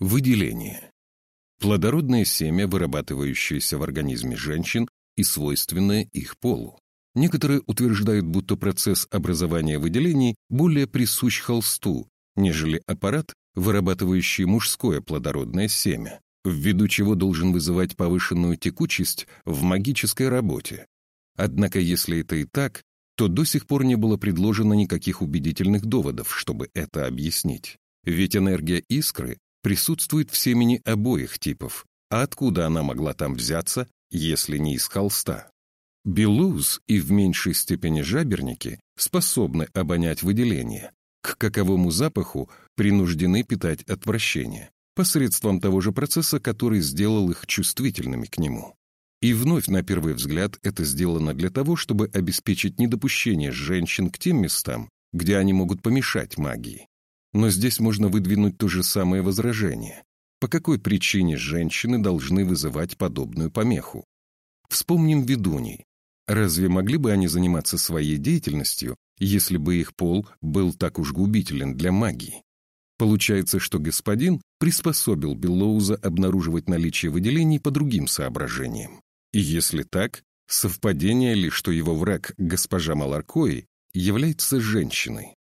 Выделение. Плодородное семя, вырабатывающееся в организме женщин и свойственное их полу. Некоторые утверждают, будто процесс образования выделений более присущ холсту, нежели аппарат, вырабатывающий мужское плодородное семя, ввиду чего должен вызывать повышенную текучесть в магической работе. Однако, если это и так, то до сих пор не было предложено никаких убедительных доводов, чтобы это объяснить. Ведь энергия искры присутствует в семени обоих типов, а откуда она могла там взяться, если не из холста? Белуз и в меньшей степени жаберники способны обонять выделение, к каковому запаху принуждены питать отвращение, посредством того же процесса, который сделал их чувствительными к нему. И вновь, на первый взгляд, это сделано для того, чтобы обеспечить недопущение женщин к тем местам, где они могут помешать магии. Но здесь можно выдвинуть то же самое возражение. По какой причине женщины должны вызывать подобную помеху? Вспомним ведуней. Разве могли бы они заниматься своей деятельностью, если бы их пол был так уж губителен для магии? Получается, что господин приспособил Беллоуза обнаруживать наличие выделений по другим соображениям. И если так, совпадение ли, что его враг, госпожа Маларкои, является женщиной?